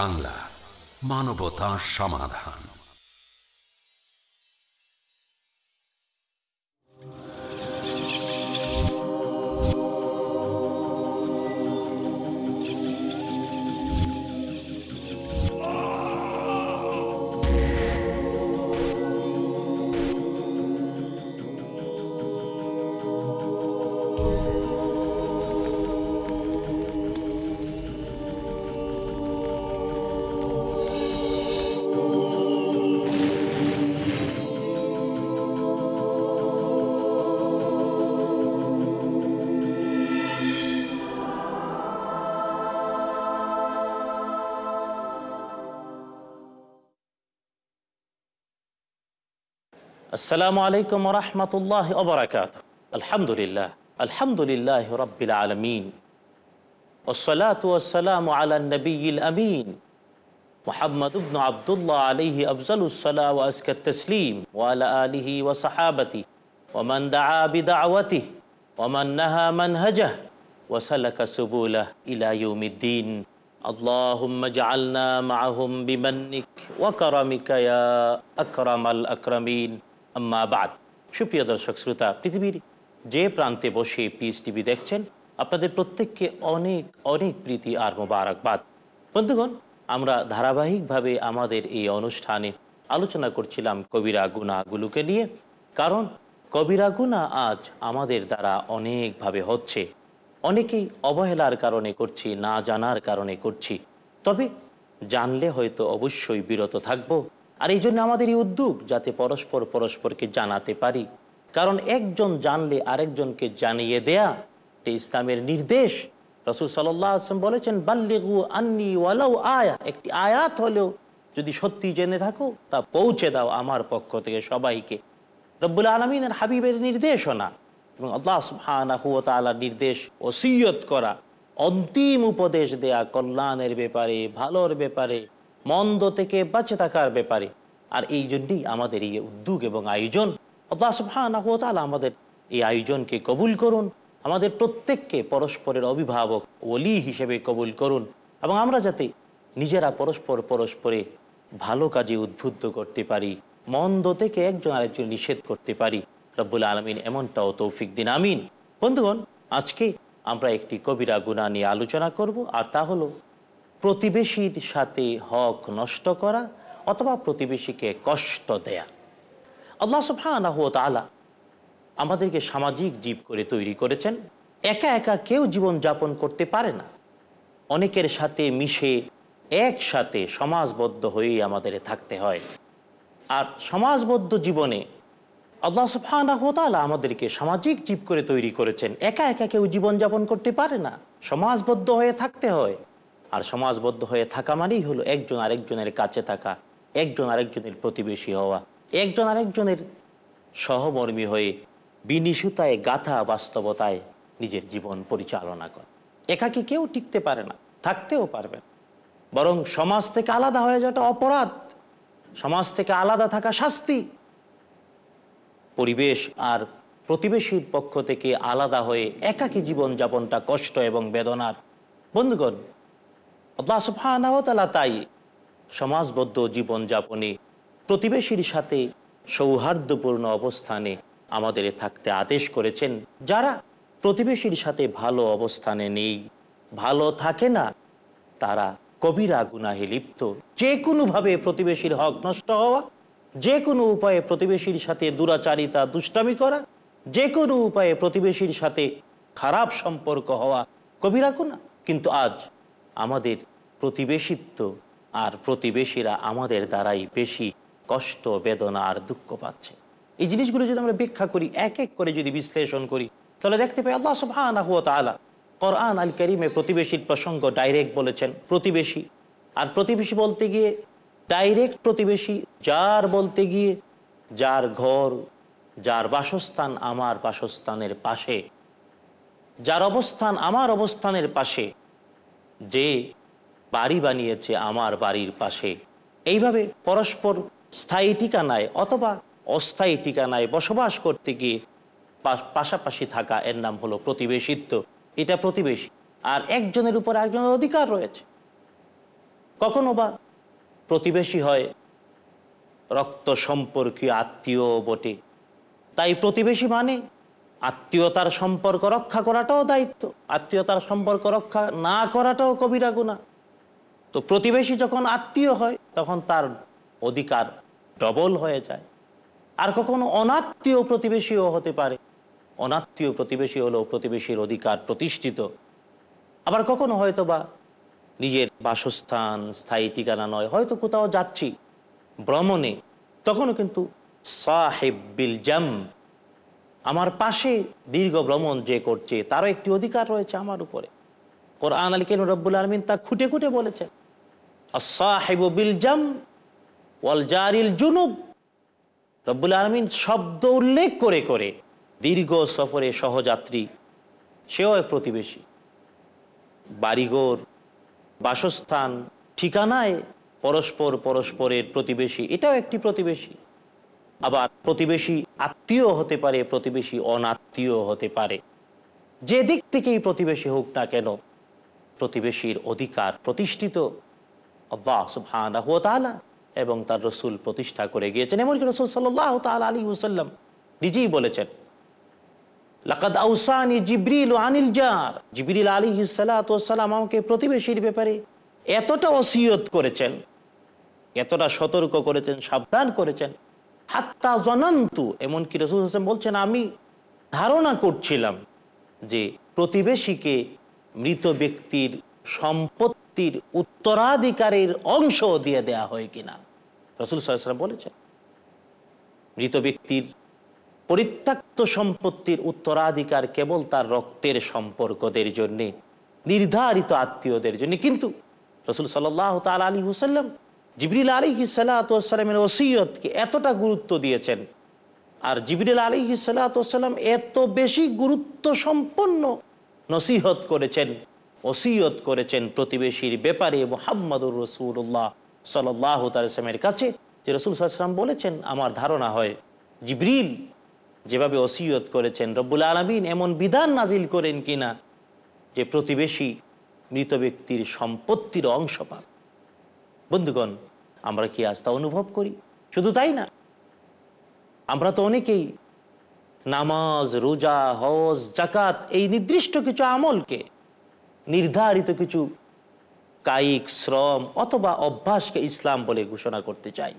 বাংলা মানবতা সমাধান। السلام عليكم ورحمة الله وبركاته. الحمد لله الحمد لله رب العالمين. والصلاة والسلام على النبي الأمين محمد بن عبد الله عليه أفضل الصلاة وأزكى التسليم وعلى آله وصحابته ومن دعا بدعوته ومن نهى منهجه وسلك سبوله إلى يوم الدين. اللهم اجعلنا معهم بمنك وكرمك يا أكرم الأكرمين. আম্মা বাদ। সুপ্রিয় দর্শক, শ্রোতা, পৃথিবীর যে প্রান্তে বসে পিএস টিভি দেখছেন, আপনাদের প্রত্যেককে অনেক অনেক প্রীতি আর মোবারকবাদ। বন্ধুগণ, আমরা ধারাবাহিকভাবে আমাদের এই অনুষ্ঠানে আলোচনা করছিলাম কবিরা গুণাগুলোকে নিয়ে, কারণ কবিরা গুণা আজ আমাদের দ্বারা অনেকভাবে হচ্ছে। অনেকেই অবহেলার কারণে করছি, না জানার কারণে করছি। তবে জানলে হয়তো অবশ্যই বিরত থাকব। আর এই জন্য আমাদের এই উদ্যোগ যাতে পরস্পর পরস্পরকে জানাতে পারি। কারণ একজন জানলে আরেকজনকে জানিয়ে দেয়া এটা ইসলামের নির্দেশ। রসুল সাল্লাম বলেছেন, বাল্লিগু আন্নি ওয়ালাউ আয়া। একটি আয়াত হলেও যদি সত্যি জেনে থাকো, তা পৌঁছে দাও আমার পক্ষ থেকে সবাইকে। রব্বুল আলমিনের হাবিবের নির্দেশনা এবং আল্লাহ সুহানার নির্দেশ, ওসিয়ত করা, অন্তিম উপদেশ দেয়া কল্যাণের ব্যাপারে, ভালোর ব্যাপারে মন্দ থেকে বাঁচে থাকার ব্যাপারে। আর এই জন্যই আমাদের এই উদ্যোগ এবং আয়োজন আমাদের এই আয়োজনকে কবুল করুন, আমাদের প্রত্যেককে পরস্পরের অভিভাবক ওলি হিসেবে কবুল করুন এবং আমরা যাতে নিজেরা পরস্পর পরস্পরে ভালো কাজে উদ্বুদ্ধ করতে পারি, মন্দ থেকে একজন আরেকজন নিষেধ করতে পারি। রব্বুল আলমিন এমনটাও তৌফিক দিন, আমিন। বন্ধুগণ, আজকে আমরা একটি কবিরা গুণা নিয়ে আলোচনা করব, আর তা হলো প্রতিবেশীর সাথে হক নষ্ট করা অথবা প্রতিবেশীকে কষ্ট দেয়া। আল্লাহ সুফানা তালা আমাদেরকে সামাজিক জীব করে তৈরি করেছেন। একা একা কেউ জীবন যাপন করতে পারে না। অনেকের সাথে মিশে একসাথে সমাজবদ্ধ হয়েই আমাদের থাকতে হয়। আর সমাজবদ্ধ জীবনে আল্লাহ সুফানা তালা আমাদেরকে সামাজিক জীব করে তৈরি করেছেন। একা একা কেউ জীবনযাপন করতে পারে না। সমাজবদ্ধ হয়ে থাকতে হয়। আর সমাজবদ্ধ হয়ে থাকা মানেই হলো একজন আরেকজনের কাছে থাকা, একজন আরেকজনের প্রতিবেশী হওয়া, একজন আরেকজনের সহমর্মী হয়ে বিনিশুতায় গাথা বাস্তবতায় নিজের জীবন পরিচালনা করে। একাকি কেউ টিকতে পারে না, থাকতেও পারবে না। বরং সমাজ থেকে আলাদা হয়ে যাওয়াটা অপরাধ। সমাজ থেকে আলাদা থাকা শাস্তি। পরিবেশ আর প্রতিবেশীর পক্ষ থেকে আলাদা হয়ে একাকী জীবন যাপনটা কষ্ট এবং বেদনার। বন্ধুগণ আল্লাহ তাই সমাজবদ্ধ জীবনযাপনে প্রতিবেশীর সাথে সৌহার্দ্যপূর্ণ অবস্থানে আমাদের থাকতে আদেশ করেছেন। যারা প্রতিবেশীর সাথে ভালো অবস্থানে নেই, ভালো থাকে না, তারা কবিরা গুনাহে লিপ্ত। যে কোনোভাবে প্রতিবেশীর হক নষ্ট হওয়া, যে কোনো উপায়ে প্রতিবেশীর সাথে দুরাচারিতা, দুষ্টামি করা, যে কোনো উপায়ে প্রতিবেশীর সাথে খারাপ সম্পর্ক হওয়া কবিরা গুণা কিন্তু আজ আমাদের প্রতিবেশিত্ব আর প্রতিবেশীরা আমাদের দ্বারাই বেশি কষ্ট, বেদনা আর দুঃখ পাচ্ছে। এই জিনিসগুলো যদি আমরা ব্যাখ্যা করি, এক এক করে যদি বিশ্লেষণ করি, তাহলে দেখতে পাই আল্লাহ সুবহানাহ ওয়া তাআলা কোরআন আল করিমে প্রতিবেশীর প্রসঙ্গ ডাইরেক্ট বলেছেন, প্রতিবেশী। আর প্রতিবেশী বলতে গিয়ে ডাইরেক্ট প্রতিবেশী, যার বলতে গিয়ে যার ঘর, যার বাসস্থান আমার বাসস্থানের পাশে, যার অবস্থান আমার অবস্থানের পাশে যে বাড়ি বানিয়েছে আমার বাড়ির পাশে। এইভাবে পরস্পর স্থায়ী ঠিকানায় অথবা অস্থায়ী ঠিকানায় বসবাস করতে গিয়ে পাশাপাশি থাকা, এর নাম হলো প্রতিবেশিত্ব। এটা প্রতিবেশী। আর একজনের উপর একজনের অধিকার রয়েছে। কখনো বা প্রতিবেশী হয় রক্ত সম্পর্কীয় আত্মীয় বটে। তাই প্রতিবেশী মানে আত্মীয়তার সম্পর্ক রক্ষা করাটাও দায়িত্ব, আত্মীয়তার সম্পর্ক রক্ষা না করাটাও কবিরা গুণা তো প্রতিবেশী যখন আত্মীয় হয়, তখন তার অধিকার ডবল হয়ে যায়। আর কখনো অনাত্মীয় প্রতিবেশীও হতে পারে। অনাত্মীয় প্রতিবেশী হলেও প্রতিবেশীর অধিকার প্রতিষ্ঠিত। আবার কখনো হয়তো বা নিজের বাসস্থান, স্থায়ী ঠিকানা নয়, হয়তো কোথাও যাচ্ছি, ভ্রমণে, তখনও কিন্তু সাহেব বিল জাম আমার পাশে দীর্ঘ ভ্রমণ যে করছে, তারও একটি অধিকার রয়েছে আমার উপরে। কোরআন আলী কেন রব্বুল আলমিন তা খুঁটে খুঁটে বলেছেন। রব্বুল আলমিন শব্দ উল্লেখ করে করে দীর্ঘ সফরে সহযাত্রী, সেও এক প্রতিবেশী। বাড়িঘর, বাসস্থান, ঠিকানায় পরস্পর পরস্পরের প্রতিবেশী, এটাও একটি প্রতিবেশী। আবার প্রতিবেশী আত্মীয় হতে পারে, প্রতিবেশী অনাত্মীয় হতে পারে। যে দিক থেকেই প্রতিবেশী হোক না কেন, প্রতিবেশীর অধিকার প্রতিষ্ঠিত। এবং তার রসুল প্রতিষ্ঠা করে গিয়েছেন। এমনকি রসুল সাল্লাহ তাল আলী হুসাল্লাম নিজেই বলেছেন, লাকাদ আনিল আমাকে প্রতিবেশীর ব্যাপারে এতটা ওসিয়ত করেছেন, এতটা সতর্ক করেছেন, সাবধান করেছেন হাত্তা জনান্তু, এমনকি রসুল হোসেন বলছেন, আমি ধারণা করছিলাম যে প্রতিবেশীকে মৃত ব্যক্তির সম্পত্তির উত্তরাধিকারের অংশ দিয়ে দেয়া হয় কিনা। রসুল সাল্লাম বলেছেন, মৃত ব্যক্তির পরিত্যক্ত সম্পত্তির উত্তরাধিকার কেবল তার রক্তের সম্পর্কদের জন্যে, নির্ধারিত আত্মীয়দের জন্য, কিন্তু রসুল সাল্লাহ তাল আলী হুসাল্লাম জিবরিল আলী সাল্লামের ওসিয়তকে এতটা গুরুত্ব দিয়েছেন। আর জিবরিল আলী সাল্লাম এত বেশি গুরুত্ব সম্পন্ন নসিহত করেছেন, ওসিয়ত করেছেন প্রতিবেশীর ব্যাপারে মোহাম্মদুর রসুল্লাহ সাল্লাহ তালের কাছে, যে রসুল সাল্লাম বলেছেন, আমার ধারণা হয় জিবরিল যেভাবে ওসিয়ত করেছেন, রব্বুল আলমিন এমন বিধান নাজিল করেন কিনা, যে প্রতিবেশী মৃত ব্যক্তির সম্পত্তির অংশ পান। বন্ধুগণ আমরা কি তা অনুভব করি? শুধু তাই না, আমরা তো অনেকেই নামাজ, রোজা, হজ জাকাত এই নির্দিষ্ট কিছু আমলকে নির্ধারিত কিছু কায়িক শ্রম অথবা অভ্যাসকে ইসলাম বলে ঘোষণা করতে চাই।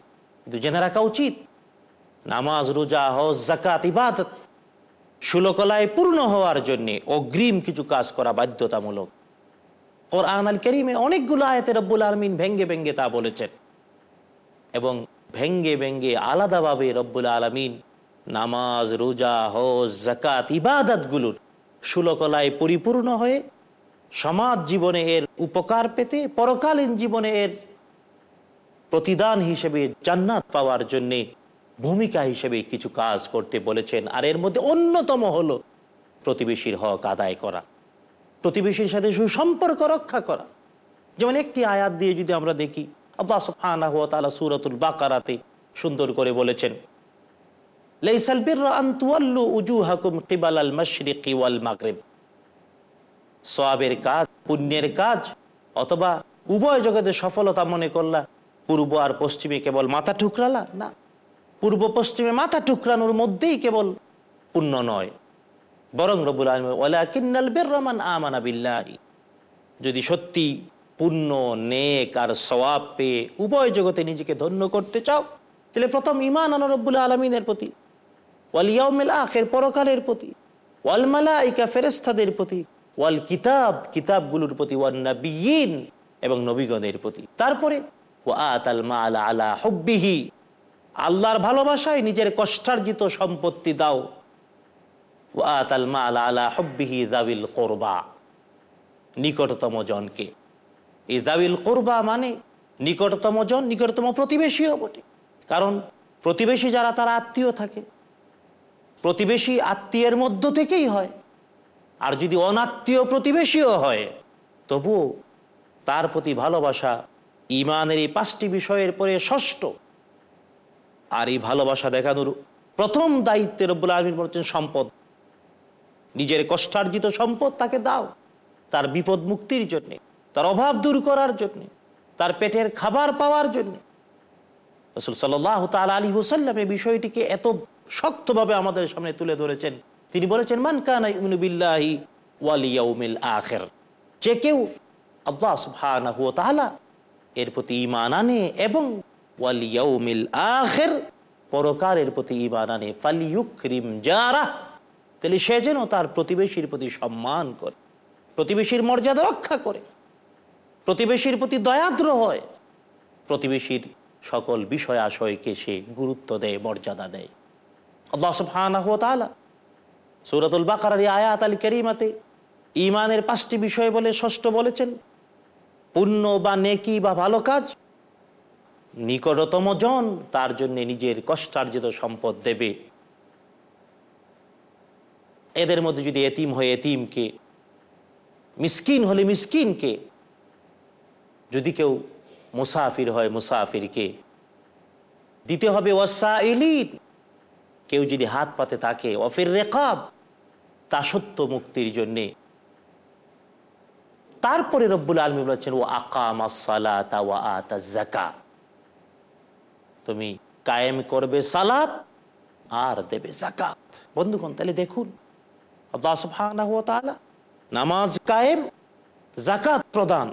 কিন্তু জেনে রাখা উচিত, নামাজ, রোজা, হজ জাকাত ইবাদত সুলকলায় পূর্ণ হওয়ার জন্যে অগ্রিম কিছু কাজ করা বাধ্যতামূলক। কোরআন আল করিমে অনেকগুলো আয়তে রব্বুল আলমিন ভেঙ্গে ভেঙ্গে তা বলেছেন। এবং ভেঙ্গে ভেঙ্গে আলাদাভাবে রব্বুল আলমিন নামাজ, রোজা, হজ জাকাত ইবাদত ইবাদতগুলোর সুলকলায় পরিপূর্ণ হয়ে সমাজ জীবনে এর উপকার পেতে পরকালীন জীবনে এর প্রতিদান হিসেবে জান্নাত পাওয়ার জন্যে ভূমিকা হিসেবে কিছু কাজ করতে বলেছেন। আর এর মধ্যে অন্যতম হলো প্রতিবেশীর হক আদায় করা, প্রতিবেশীর সাথে সুসম্পর্ক রক্ষা করা। যেমন একটি আয়াত দিয়ে যদি আমরা দেখি আল্লাহ সুবহানাহু ওয়া তাআলা সূরাতুল বাকারাতে সুন্দর করে বলেছেন, লাইসাল আন তুওয়াল্লু উজুহাকুম মাশরিকি ওয়াল মাগরিব। সওয়াবের কাজ, পুণ্যের কাজ, অথবা উভয় জগতে সফলতা মনে করলা, পূর্ব আর পশ্চিমে কেবল মাথা ঠুকরালা? না, পূর্ব পশ্চিমে মাথা ঠুকরানোর মধ্যেই কেবল পুণ্য নয়। বরং রবুল আলমিনাল বেরমান আমানা বিল্লাহি। যদি সত্যি পুণ্য, নেক আর সওয়াব পেয়ে উভয় জগতে নিজেকে ধন্য করতে চাও? তাহলে প্রথম ইমান আনো রব্বুল আলমিনের প্রতি ওয়ালিয়াউমিল আখের পরকালের প্রতি, ওয়াল মালাইকা ফেরেস্তাদের প্রতি, ওয়াল কিতাব, কিতাবগুলোর প্রতি ওয়াল নবীন এবং নবীগণের প্রতি। তারপরে আল আলা হব্বিহি, আল্লাহর ভালোবাসায় নিজের কষ্টার্জিত সম্পত্তি দাও। ওয়াত আল মাল আলা হব্বিহি দাবিল কোরবা, নিকটতম জনকে। এই দাবিল কোরবা মানে নিকটতম জন, নিকটতম প্রতিবেশীও বটে। কারণ প্রতিবেশী যারা, তারা আত্মীয় থাকে। প্রতিবেশী আত্মীয়ের মধ্য থেকেই হয়। আর যদি অনাত্মীয় প্রতিবেশীও হয়, তবুও তার প্রতি ভালোবাসা ইমানের এই পাঁচটি বিষয়ের পরে ষষ্ঠ। আর এই ভালোবাসা দেখানোর প্রথম দায়িত্বের রব্বুল আলমীর বলছেন, সম্পদ। নিজের কষ্টার্জিত সম্পদ তাকে দাও, তার বিপদ মুক্তির জন্যে। তার অভাব দূর করার জন্যে, তার পেটের খাবার পাওয়ার জন্য। রসুল সাল্লাহ আলী হুসাল্লাম এই বিষয়টিকে এত শক্তভাবে আমাদের সামনে তুলে ধরেছেন। তিনি বলেছেন, মান কানা ইউনুবিল্লাহি ওয়ালিয়াউমিল আখের। যে কেউ আল্লাহ সুবহানাহু এর প্রতি ঈমান আনে এবং ওয়ালিয়াউমিল আখের পরকারের প্রতি ঈমান আনে ফালিয়ুকরিম জারা তাহলে সে যেন তার প্রতিবেশীর প্রতি সম্মান করে, প্রতিবেশীর মর্যাদা রক্ষা করে। প্রতিবেশীর প্রতি দয়াদ্র হয়। প্রতিবেশীর সকল বিষয় আশয়কে সে গুরুত্ব দেয়, মর্যাদা দেয়। আল্লাহ সুবহানাহু আয়াত আল কারীমাতে ঈমানের পাঁচটি বিষয় বলে ষষ্ঠ বলেছেন। পুণ্য বা নেকি বা ভালো কাজ, নিকটতম জন তার জন্য নিজের কষ্টার্জিত সম্পদ দেবে। এদের মধ্যে যদি এতিম হয়, এতিমকে, মিসকিন হলে মিসকিনকে যদি কেউ মুসাফির হয় মুসাফিরকে, দিতে হবে ওয়াসাইলিন কেউ যদি হাত পাতে থাকে অফির রেকাব, তা সত্য মুক্তির জন্যে। তারপরে রব্বুল আলমী বলেছেন ও আকামা সালাতা ওয়া জাকা তুমি কায়েম করবে সালাত, আর দেবে জাকাত বন্ধুগণ, তাহলে দেখুন নামাজ কায়েম জাকাত প্রদান।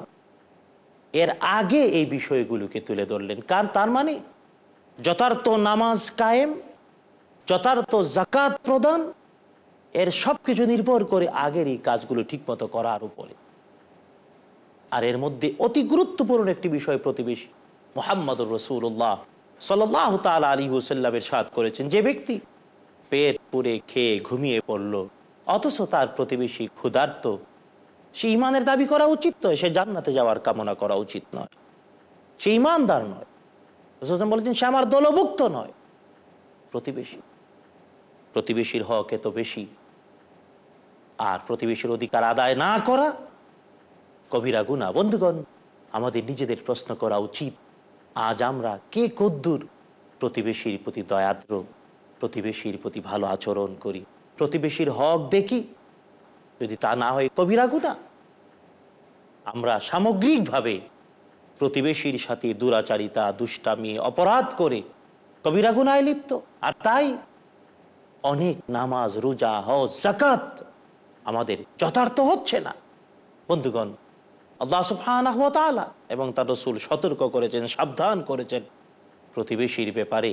এর আগে এই বিষয়গুলোকে তুলে ধরলেন। কার তার মানে যথার্থ নামাজ কায়েম, যথার্থ জাকাত প্রদান, এর সব কিছু নির্ভর করে আগের এই কাজগুলো ঠিকমতো করার উপরে। আর এর মধ্যে অতি গুরুত্বপূর্ণ একটি বিষয় প্রতিবেশী মোহাম্মদুর রসুল্লাহ সাল্লাহ তাল আলী হুসাল্লামের সাদ করেছেন। যে ব্যক্তি পেট পুরে খেয়ে ঘুমিয়ে পড়ল, অথচ তার প্রতিবেশী ক্ষুধার্ত সে ইমানের দাবি করা উচিত নয়, সে জান্নাতে যাওয়ার কামনা করা উচিত নয়। সে ইমানদার নয়। রসুল বলেছেন, সে আমার দলভুক্ত নয়। প্রতিবেশী। প্রতিবেশীর হক এত বেশি। আর প্রতিবেশীর অধিকার আদায় না করা কবিরা গুণা বন্ধুগণ, আমাদের নিজেদের প্রশ্ন করা উচিত। আজ আমরা কে কদ্দুর? প্রতিবেশীর প্রতি দয়াদ্র, প্রতিবেশীর প্রতি ভালো আচরণ করি। প্রতিবেশীর হক দেখি। যদি তা না হয়, কবিরা গুণা আমরা সামগ্রিকভাবে প্রতিবেশীর সাথে দুরাচারিতা, দুষ্টামি, অপরাধ করে কবিরা গুনায় লিপ্ত। আর তাই অনেক নামাজ, রোজা, হজ জাকাত আমাদের যথার্থ হচ্ছে না। বন্ধুগণ এবং তার রসুল সতর্ক করেছেন, সাবধান করেছেন প্রতিবেশীর ব্যাপারে।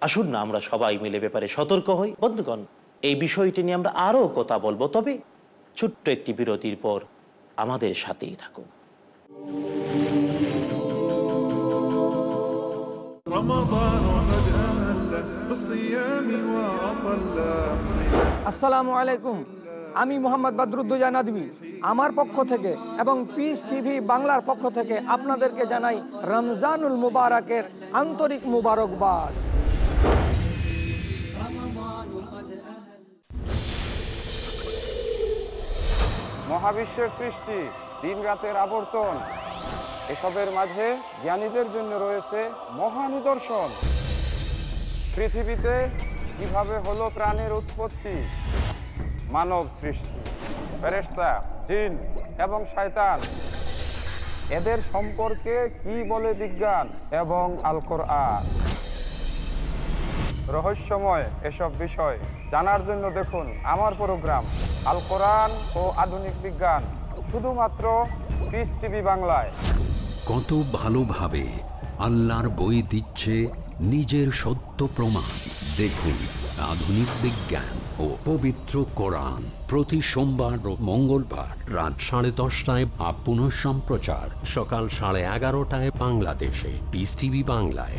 আসুন না আমরা সবাই মিলে ব্যাপারে সতর্ক হই। বন্ধুগণ, এই বিষয়টি নিয়ে আমরা আরও কথা বলব। তবে ছোট্ট একটি বিরতির পর আমাদের সাথেই থাকুন। আসসালামু আলাইকুম। আমি মোহাম্মদ বাদরুদ্দোজা নাদবি। আমার পক্ষ থেকে এবং পিস টিভি বাংলার পক্ষ থেকে আপনাদেরকে জানাই রমজানুল মুবারকের আন্তরিক মুবারকবাদ। মহাবিশ্বের সৃষ্টি দিন রাতের আবর্তন। এসবের মাঝে জ্ঞানীদের জন্য রয়েছে মহা নিদর্শন। পৃথিবীতে কীভাবে হলো প্রাণের উৎপত্তি? মানব সৃষ্টি, ফেরেশতা, জিন এবং শয়তান। এদের সম্পর্কে কি বলে বিজ্ঞান এবং আল কোরআন রহস্যময় এসব বিষয় জানার জন্য দেখুন আমার প্রোগ্রাম আল কোরআন ও আধুনিক বিজ্ঞান, শুধুমাত্র পিস টিভি বাংলায়। কত ভালোভাবে আল্লাহর বই দিচ্ছে নিজের সত্য প্রমাণ। দেখুন আধুনিক বিজ্ঞান ও পবিত্র কোরআন প্রতি সোমবার ও মঙ্গলবার রাত সাড়ে দশটায় আপ পুনঃ সম্প্রচার সকাল সাড়ে এগারোটায় বাংলাদেশে। পিস টিভি বাংলায়।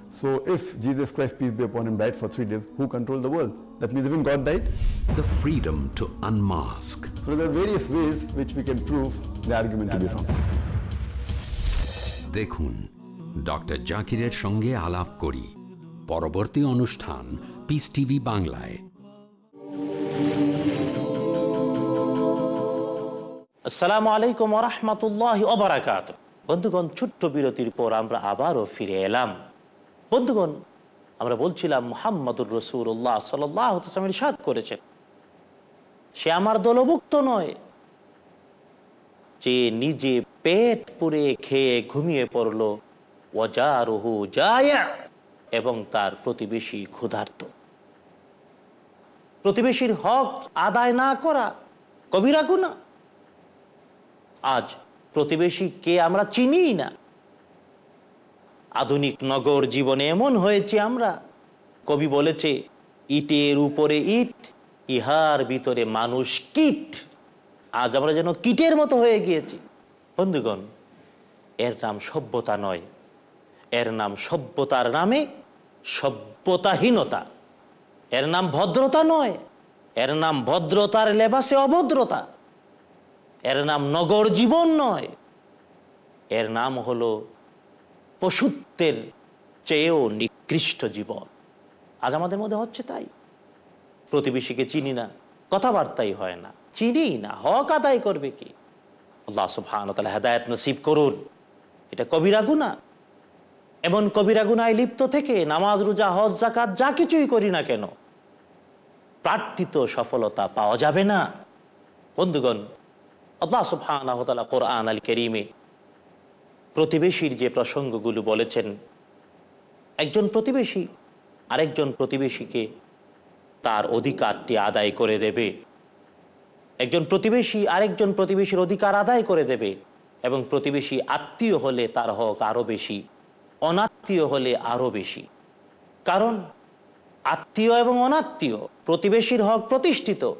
So if Jesus Christ, peace be upon him, died for three days, who controlled the world? That means even God died. The freedom to unmask. So there are various ways which we can prove the argument to be wrong. দেখুন doctor জাকিরের সঙ্গে আলাপ করি পরবর্তী অনুষ্ঠান piece TV বাংলায় আসসালামু আলাইকুম রহমতুল্লাহ অবরাকাত বন্ধুগণ ছোট্ট বিরতির পর আমরা আবারও ফিরে এলাম বন্ধুগণ, আমরা বলছিলাম মোহাম্মদুর রসুল্লাহ সাল্লামের সাদ করেছেন। সে আমার দলভুক্ত নয়। যে নিজে পেট পুরে খেয়ে ঘুমিয়ে পড়ল, ওয়াজারুহু জায়া এবং তার প্রতিবেশী ক্ষুধার্ত। প্রতিবেশীর হক আদায় না করা কবিরা গুণা আজ প্রতিবেশী কে আমরা চিনি না। আধুনিক নগর জীবনে এমন হয়েছে আমরা। কবি বলেছে, ইটের উপরে ইট, ইহার ভিতরে মানুষ কীট। আজ আমরা যেন কীটের মতো হয়ে গিয়েছি। বন্ধুগণ, এর নাম সভ্যতা নয়। এর নাম সভ্যতার নামে সভ্যতাহীনতা। এর নাম ভদ্রতা নয়। এর নাম ভদ্রতার লেবাসে অভদ্রতা। এর নাম নগর জীবন নয়। এর নাম হলো পশুত্বের চেয়েও নিকৃষ্ট জীবন। আজ আমাদের মধ্যে হচ্ছে তাই। প্রতিবেশীকে চিনি না, কথাবার্তাই হয় না। চিনি না, হক আদায় করবে কি? আল্লাহ সুবহান হেদায়ত নসিব করুন। এটা কবিরা গুণা এমন কবিরা গুনায় লিপ্ত থেকে নামাজ, রোজা, হজ জাকাত যা কিছুই করি না কেন, প্রার্থিত সফলতা পাওয়া যাবে না। বন্ধুগণ, আল্লাহ ওয়া কোরআন আল করিমে প্রতিবেশীর যে প্রসঙ্গগুলো বলেছেন, একজন প্রতিবেশী আরেকজন প্রতিবেশীকে তার অধিকারটি আদায় করে দেবে। একজন প্রতিবেশী আরেকজন প্রতিবেশীর অধিকার আদায় করে দেবে এবং প্রতিবেশী আত্মীয় হলে তার হক আরও বেশি, অনাত্মীয় হলে আরও বেশি। কারণ আত্মীয় এবং অনাত্মীয়, প্রতিবেশীর হক প্রতিষ্ঠিত,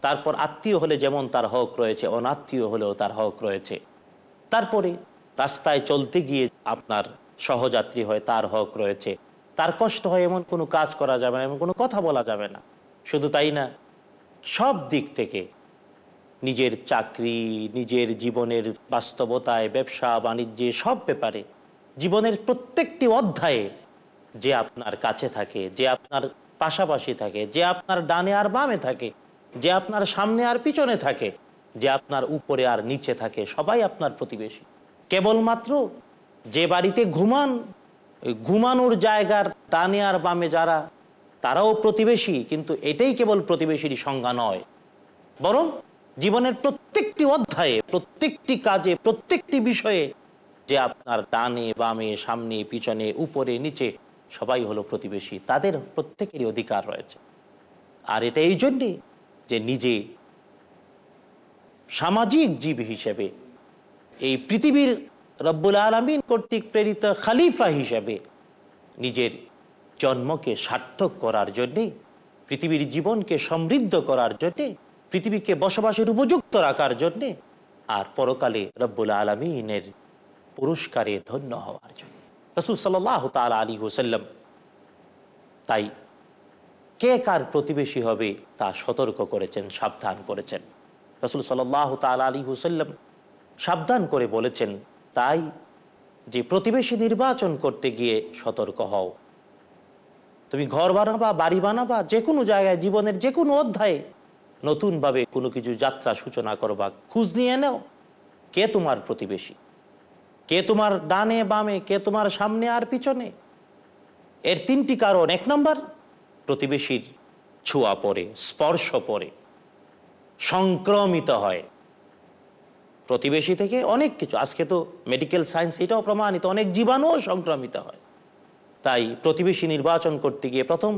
তারপর আত্মীয় হলে যেমন তার হক রয়েছে, অনাত্মীয় হলেও তার হক রয়েছে। তারপরে রাস্তায় চলতে গিয়ে আপনার সহযাত্রী হয় তার হক রয়েছে। তার কষ্ট হয় এমন কোনো কাজ করা যাবে না, এমন কোনো কথা বলা যাবে না। শুধু তাই না, সব দিক থেকে নিজের চাকরি, নিজের জীবনের বাস্তবতায়, ব্যবসা, বাণিজ্যে, সব ব্যাপারে জীবনের প্রত্যেকটি অধ্যায়ে যে আপনার কাছে থাকে, যে আপনার পাশাপাশি থাকে, যে আপনার ডানে আর বামে থাকে, যে আপনার সামনে আর পিছনে থাকে, যে আপনার উপরে আর নিচে থাকে, সবাই আপনার প্রতিবেশী। কেবলমাত্র যে বাড়িতে ঘুমান ঘুমানোর জায়গার ডানে আর বামে যারা, তারাও প্রতিবেশী, কিন্তু এটাই কেবল প্রতিবেশীর সংজ্ঞা নয়। বরং জীবনের প্রত্যেকটি অধ্যায়ে, প্রত্যেকটি কাজে, প্রত্যেকটি বিষয়ে যে আপনার ডানে বামে, সামনে, পিছনে, উপরে, নিচে, সবাই হলো প্রতিবেশী, তাদের প্রত্যেকেরই অধিকার রয়েছে। আর এটা এই জন্যে যে নিজে সামাজিক জীব হিসেবে এই পৃথিবীর রব্বুল আলমিন কর্তৃক প্রেরিত খালিফা হিসেবে নিজের জন্মকে সার্থক করার জন্যে, পৃথিবীর জীবনকে সমৃদ্ধ করার জন্যে, পৃথিবীকে বসবাসের উপযুক্ত রাখার জন্যে আর পরকালে রব্বুল আলমিনের পুরস্কারে ধন্য হওয়ার জন্য। রসুল সাল্লাহ তাল আলী হুসাল্লাম তাই কে কার প্রতিবেশী হবে তা সতর্ক করেছেন, সাবধান করেছেন। রসুল সাল্লাহ তাল আলী হুসাল্লাম সাবধান করে বলেছেন, তাই যে প্রতিবেশী নির্বাচন করতে গিয়ে সতর্ক হও। তুমি ঘর বানাবা, বাড়ি বানাবা যে কোনো জায়গায়, জীবনের যে কোনো অধ্যায়ে নতুনভাবে কোনো কিছু যাত্রা সূচনা করবা। খুঁজ নিয়ে নাও, কে তোমার প্রতিবেশী? কে তোমার ডানে বামে, কে তোমার সামনে আর পিছনে? এর তিনটি কারণ। এক নম্বর, প্রতিবেশীর ছোঁয়া পড়ে, স্পর্শ পড়ে, সংক্রমিত হয়। প্রতিবেশী থেকে অনেক কিছু। আজকে তো মেডিকেল সায়েন্স এটাও প্রমাণিত, অনেক জীবাণুও সংক্রমিত হয়। তাই প্রতিবেশী নির্বাচন করতে গিয়ে প্রথম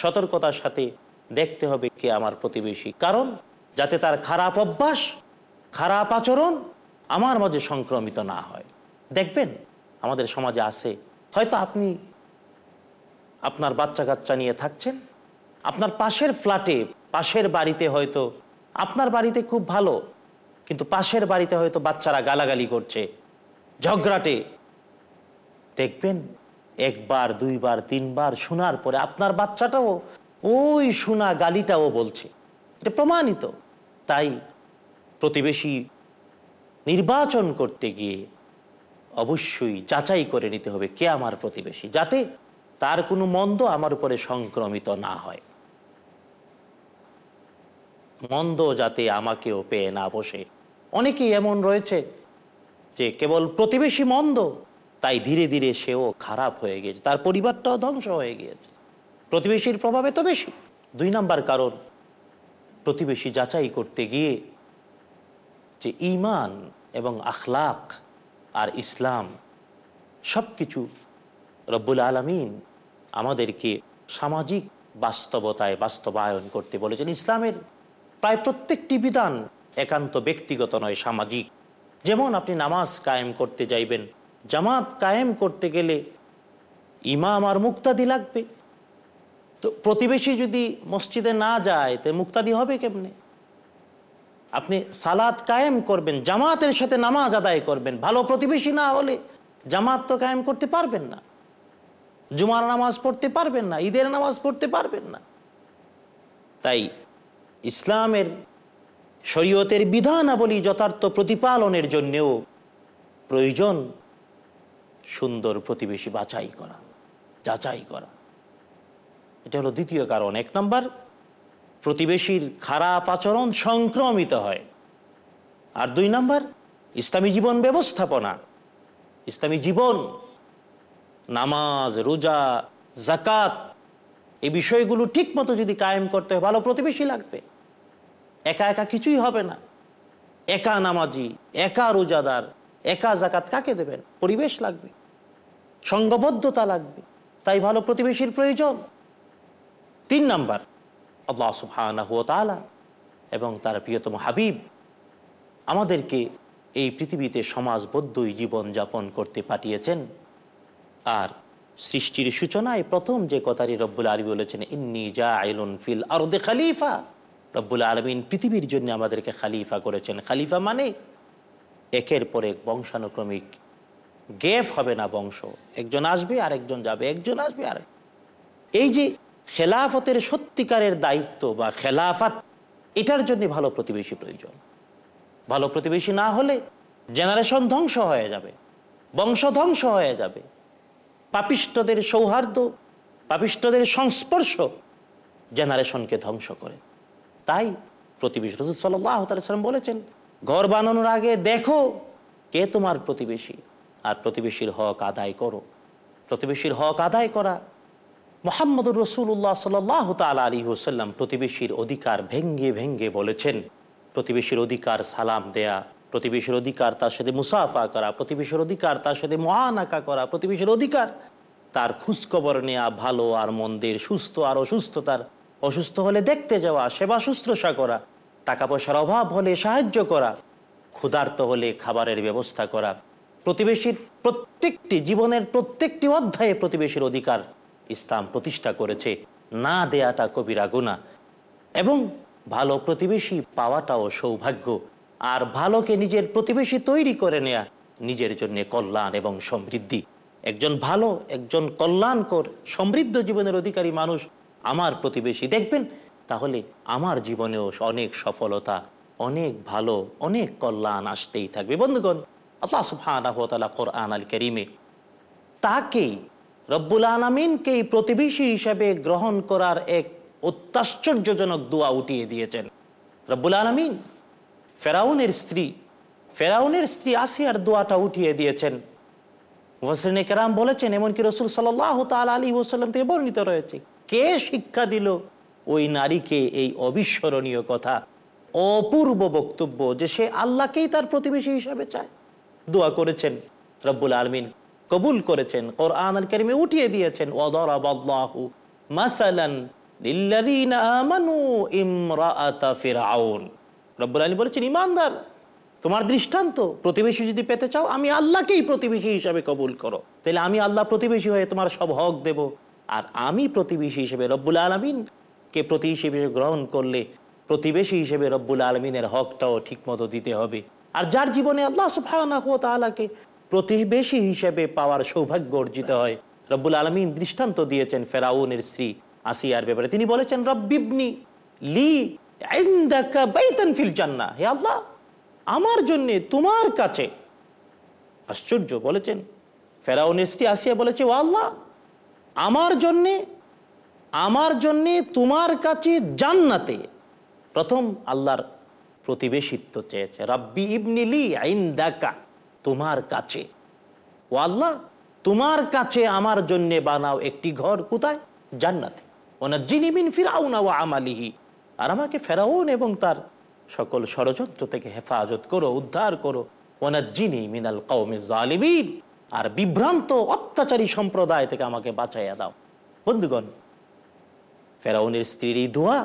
সতর্কতার সাথে দেখতে হবে কে আমার প্রতিবেশী। কারণ যাতে তার খারাপ অভ্যাস, খারাপ আচরণ আমার মাঝে সংক্রমিত না হয়। দেখবেন, আমাদের সমাজে আছে। হয়তো আপনি আপনার বাচ্চা কাচ্চা নিয়ে থাকছেন, আপনার পাশের ফ্ল্যাটে পাশের বাড়িতে হয়তো আপনার বাড়িতে খুব ভালো কিন্তু পাশের বাড়িতে হয়তো বাচ্চারা গালাগালি করছে। ঝগড়াটে। দেখবেন, একবার, দুইবার, তিনবার শোনার পরে আপনার বাচ্চাটাও ওই শোনা গালিটাও বলছে। এটা প্রমাণিত। তাই প্রতিবেশী নির্বাচন করতে গিয়ে অবশ্যই যাচাই করে নিতে হবে কে আমার প্রতিবেশী, যাতে তার কোনো মন্দ আমার উপরে সংক্রমিত না হয়। মন্দ যাতে আমাকেও পেয়ে না বসে। অনেকেই এমন রয়েছে যে কেবল প্রতিবেশী মন্দ, তাই ধীরে ধীরে সেও খারাপ হয়ে গিয়েছে, তার পরিবারটাও ধ্বংস হয়ে গিয়েছে। প্রতিবেশীর প্রভাবে তো বেশি। দুই নাম্বার কারণ, প্রতিবেশী যাচাই করতে গিয়ে যে ইমান এবং আখলাক আর ইসলাম সব কিছু রব্বুল আলমিন আমাদেরকে সামাজিক বাস্তবতায় বাস্তবায়ন করতে বলেছেন। ইসলামের প্রায় প্রত্যেকটি বিধান একান্ত ব্যক্তিগত নয়, সামাজিক। যেমন আপনি নামাজ কায়েম করতে যাইবেন, জামাত কায়েম করতে গেলে ইমাম আর মুক্তাদি লাগবে। তো প্রতিবেশী যদি মসজিদে না যায়, তো মুক্তাদি হবে কেমনে? আপনি সালাত কায়েম করবেন, জামাতের সাথে নামাজ আদায় করবেন। ভালো প্রতিবেশী না হলে জামাত তো কায়েম করতে পারবেন না। জুমার নামাজ পড়তে পারবেন না, ঈদের নামাজ পড়তে পারবেন না। তাই ইসলামের শরীয়তের বিধানাবলী যথার্থ প্রতিপালনের জন্যেও প্রয়োজন সুন্দর প্রতিবেশী বাছাই করা, যাচাই করা। এটা হলো দ্বিতীয় কারণ। এক নম্বর, প্রতিবেশীর খারাপ আচরণ সংক্রমিত হয়। আর দুই নম্বর, ইসলামী জীবন ব্যবস্থাপনা, ইসলামী জীবন, নামাজ, রোজা জাকাত এই বিষয়গুলো ঠিক মতো যদি কায়েম করতে হয়, ভালো প্রতিবেশী লাগবে। একা একা কিছুই হবে না। একা নামাজি, একা রোজাদার, একা জাকাত কাকে দেবেন? পরিবেশ লাগবে, সঙ্গবদ্ধতা লাগবে, তাই ভালো প্রতিবেশীর প্রয়োজন। তিন নাম্বার, আল্লাহ এবং তার প্রিয়তম হাবিব আমাদেরকে এই পৃথিবীতে সমাজবদ্ধই জীবন যাপন করতে পাঠিয়েছেন। আর সৃষ্টির সূচনায় প্রথম যে কথাটি রব্বুল আলমী বলেছেন, ইন্নি যা আইলুন ফিল আরদে খালিফা। রব্বুল আলমিন পৃথিবীর জন্য আমাদেরকে খালিফা করেছেন। খালিফা মানে একের পর এক বংশানুক্রমিক। গ্যাপ হবে না বংশ। একজন আসবে আর একজন যাবে। একজন আসবে আর এই যে খেলাফতের সত্যিকারের দায়িত্ব বা খেলাফাত, এটার জন্য ভালো প্রতিবেশী প্রয়োজন। ভালো প্রতিবেশী না হলে জেনারেশন ধ্বংস হয়ে যাবে। বংশ ধ্বংস হয়ে যাবে। পাপিষ্টদের সৌহার্দ্য পাপিষ্টদের সংস্পর্শ জেনারেশনকে ধ্বংস করে। তাই প্রতিবেশী রসুল সাল্লাম বলেছেন, ঘর বানানোর আগে দেখো কে তোমার প্রতিবেশী, আর প্রতিবেশীর হক আদায় করো। প্রতিবেশীর হক আদায় করা, মোহাম্মদুর রসুল্লাহ সাল্লাহ তালা আলী হোসাল্লাম প্রতিবেশীর অধিকার ভেঙ্গে ভেঙ্গে বলেছেন। প্রতিবেশীর অধিকার সালাম দেয়া, প্রতিবেশীর অধিকার তার সাথে মুসাফা করা, প্রতিবেশীর অধিকার তার সাথে মহানাকা করা, প্রতিবেশীর অধিকার তার খোঁজখবর নেওয়া ভালো আর মন্দের, সুস্থ আর অসুস্থতার অসুস্থ হলে দেখতে যাওয়া, সেবা শুশ্রূষা করা টাকা পয়সার অভাব হলে সাহায্য করা, ক্ষুধার্ত হলে খাবারের ব্যবস্থা করা। প্রতিবেশীর প্রত্যেকটি জীবনের প্রত্যেকটি অধ্যায়ে প্রতিবেশীর অধিকার ইসলাম প্রতিষ্ঠা করেছে। না দেয়াটা কবিরা গুণা এবং ভালো প্রতিবেশী পাওয়াটাও সৌভাগ্য। আর ভালোকে নিজের প্রতিবেশী তৈরি করে নেয়া নিজের জন্য কল্যাণ এবং সমৃদ্ধি। একজন ভালো, একজন কল্যাণকর, সমৃদ্ধ জীবনের অধিকারী মানুষ আমার প্রতিবেশী, দেখবেন? তাহলে আমার জীবনেও অনেক সফলতা, অনেক ভালো, অনেক কল্যাণ আসতেই থাকবে। বন্ধুগণ, আল্লাহ তাআলা কোরআন আল কারীমে তাকেই রব্বুল আলমিনকেই প্রতিবেশী হিসেবে গ্রহণ করার এক অত্যাশ্চর্যজনক দোয়া উঠিয়ে দিয়েছেন। রব্বুল আলমিন ফেরাউনের স্ত্রী ফেরাউনের স্ত্রী আসিয়ার দোয়াটা উঠিয়ে দিয়েছেন। ওয়াসিন কেরাম বলেছেন, এমনকি রসুল সাল্লাহ তাল আলী ওসাল্লাম থেকে বর্ণিত রয়েছে কে শিক্ষা দিল? ওই নারীকে এই অবিস্মরণীয় কথা, অপূর্ব বক্তব্য যে সে আল্লাহকেই তার প্রতিবেশী হিসাবে চায়। দোয়া করেছেন রব্বুল আলমিন, কবুল করেছেন, কোরআন আল কারিমে উঠিয়ে দিয়েছেন রব্বুল বলেছেন, ইমানদার, তোমার দৃষ্টান্ত, প্রতিবেশী যদি পেতে চাও, আমি আল্লাহকেই প্রতিবেশী হিসাবে কবুল করো। তাহলে আমি আল্লাহ প্রতিবেশী হয়ে তোমার সব হক দেব। আর আমি প্রতিবেশী হিসেবে রব্বুল আলমিন। কে প্রতিবেশী হিসেবে গ্রহণ করলে প্রতিবেশী হিসেবে রব্বুল আলমিনের হকটাও ঠিকমতো দিতে হবে। আর যার জীবনে আল্লাহ তাআলাকে প্রতিবেশী হিসেবে পাওয়ার সৌভাগ্য অর্জিত হয়, রব্বুল আলমিন দৃষ্টান্ত দিয়েছেন ফেরাউনের স্ত্রী আসিয়ার ব্যাপারে। তিনি বলেছেন রব্বিবনি লি হে আল্লাহ, আমার জন্য তোমার কাছে। আশ্চর্য, বলেছেন। ফেরাউনের স্ত্রী আসিয়া বলেছে, ও আল্লাহ আমার জন্যে আমার জন্যে তোমার কাছে জান্নাতে। প্রথম আল্লাহর প্রতিবেশিত্ব চেয়েছে, রাব্বি ইবনিলি আইন্দাকা তোমার কাছে। ও আল্লাহ, তোমার কাছে আমার জন্যে বানাও একটি ঘর, কোথায়? জান্নাতে। ওনার জিনিমিন ফিরাউনা ও আমালিহি। আর আমাকে ফেরাউন এবং তার সকল ষড়যন্ত্র থেকে হেফাজত করো, উদ্ধার করো। ওনার জিনি মিনাল কৌমে জালিবিন আর বিভ্রান্ত অত্যাচারী সম্প্রদায় থেকে আমাকে বাঁচাইয়া দাও। বন্ধুগণ, ফেরাউনের স্ত্রীর এই দোয়া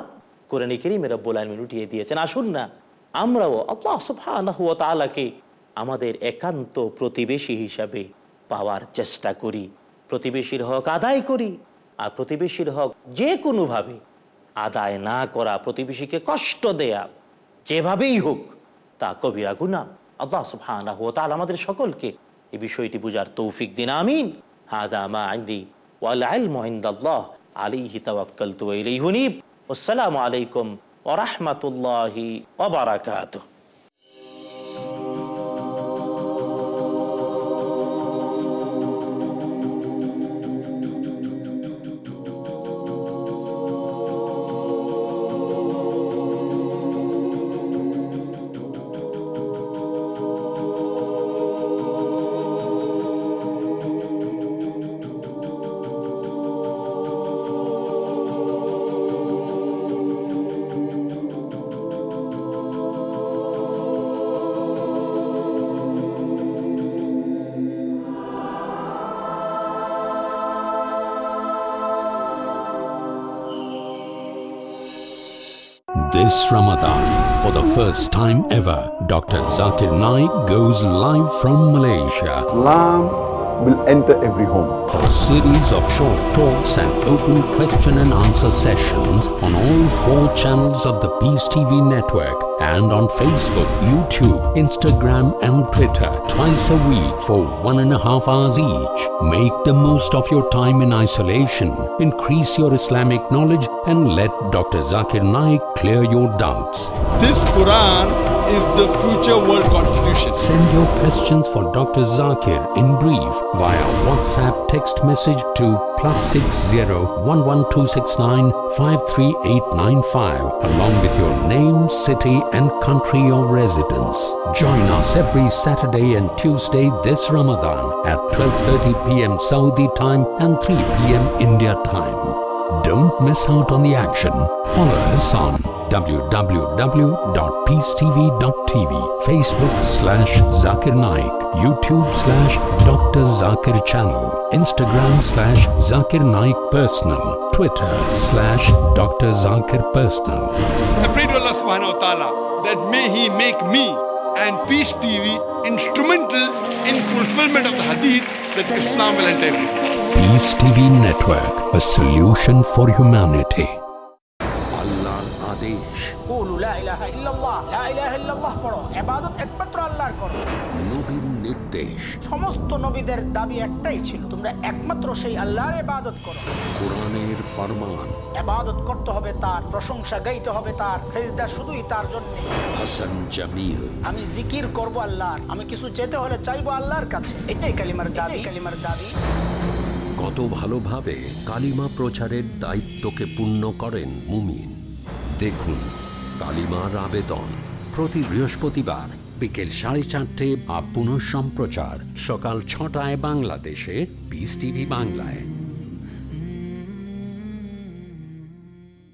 কোরআন কেরিমের রব্বুল আলমিন উঠিয়ে দিয়েছেন। আসুন না, আমরাও আল্লাহ আমাদের একান্ত প্রতিবেশী হিসাবে পাওয়ার চেষ্টা করি। প্রতিবেশীর হক আদায় করি আর প্রতিবেশীর হক যে কোনোভাবে আদায় না করা, প্রতিবেশীকে কষ্ট দেয়া, যেভাবেই হোক, তা কবিরা গুনা আল্লাহ সুবহানাহু ওয়া তাআলা আমাদের সকলকে এই বিষয়টি বুঝার তৌফিক দিন, আমিন। হাদা মা আইন্দি ওয়াল ইলমু ইনদাল্লাহ। আলাইহি তাওয়াক্কালতু ওয়া ইলাইহি আসসালামু আলাইকুম ওয়া রাহমাতুল্লাহি ওয়া This Ramadan, for the first time ever, Dr. Zakir Naik goes live from Malaysia Islam will enter every home. for a series of short talks and open question and answer sessions on all four channels of the Peace TV network and on Facebook, YouTube, Instagram, and Twitter twice a week for one and a half hours each. Make the most of your time in isolation, increase your Islamic knowledge, and let Dr. Zakir Naik clear your doubts. This Quran is the future world constitution. Send your questions for Dr. Zakir in brief via WhatsApp text message to plus six zero one one two six nine five three eight nine five along with your name, city, and country of residence. Join us every Saturday and Tuesday this Ramadan at 12:30 p.m. Saudi time and 3 p.m. India time. Don't miss out on the action. Follow us on www.peacetv.tv, Facebook slash Zakir Naik, YouTube slash Dr. Zakir Channel, Instagram slash Zakir Naik Personal, Twitter slash Dr. Zakir Personal. I pray to Allah subhanahu wa ta'ala that may He make me and Peace TV instrumental in fulfillment of the hadith that Islam will enter peace TV network a solution for humanity আল্লাহর আদেশ। নবীর নির্দেশ। সমস্ত নবীদের দাবি একটাই ছিল তোমরা একমাত্র সেই আল্লাহর ইবাদত করো। কোরআনের ফরমান। ইবাদত করতে হবে তার প্রশংসা গাইতে হবে তার সেজদা শুধুই তার জন্য। হাসান জামিল। আমি জিকির করব আল্লাহর আমি কিছু যেতে হলে চাইব আল্লাহর কাছে। এটাই কালিমার দাবি। কালিমার দাবি। কত ভালোভাবে কালিমা প্রচারের দায়িত্বকে পূর্ণ করেন মুমিন। দেখুন কালিমার আবেদন প্রতি বৃহস্পতিবার বিকেল সাড়ে চারটে বা পুনঃ সম্প্রচার সকাল ছটায় বাংলাদেশে পিস টিভি বাংলায়।